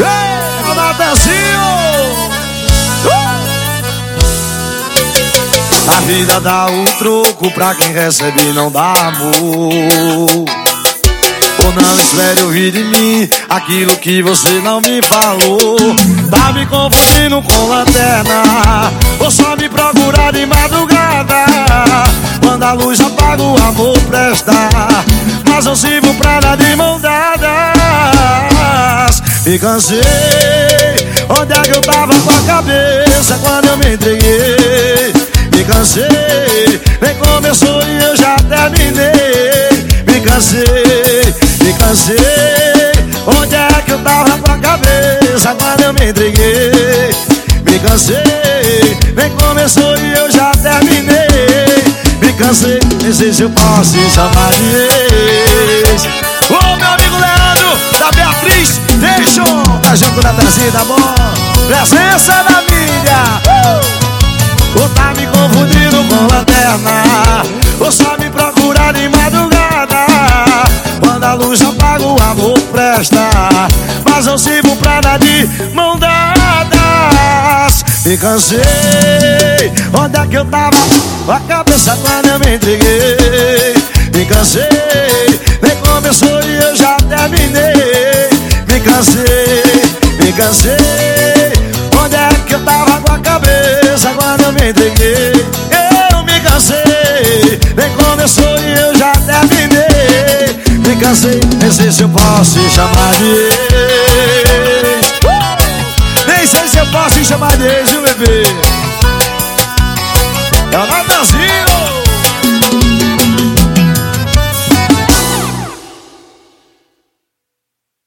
Ei, Natanzinho! Uh! A vida dá um troco pra quem recebe não dá amor. Ou não espere ouvir de mim aquilo que você não me falou. Tá me confundindo com lanterna, ou só me procurar de madrugada. Quando a luz apaga, o amor presta. Mas eu sirvo pra dar de mão dadas. Me cansei, onde é que eu tava com a cabeça quando eu me entreguei? Me cansei, nem começou e eu já terminei. Me cansei, me cansei. Onde é que eu tava com a cabeça quando eu me entreguei? Me cansei, nem começou e eu já terminei. Me cansei, nem sei se eu posso chamar de tá junto na trazida, tá bom? Presença na mídia. Ou tá me confundindo com lanterna, ou só me procurar de madrugada. Quando a luz apaga, o amor presta. Mas eu sirvo pra dar de mão dadas. Me cansei, onde é que eu tava? Com a cabeça quando eu me entreguei. Me cansei, nem começou e eu já terminei. Me cansei, cansei Onde é que eu tava com a cabeça quando eu me entreguei? Eu me cansei. Nem começou e eu já terminei. Me cansei, nem sei se eu posso te chamar de ex. Nem sei se eu posso te chamar de ex, viu bebê? É o Natanzinho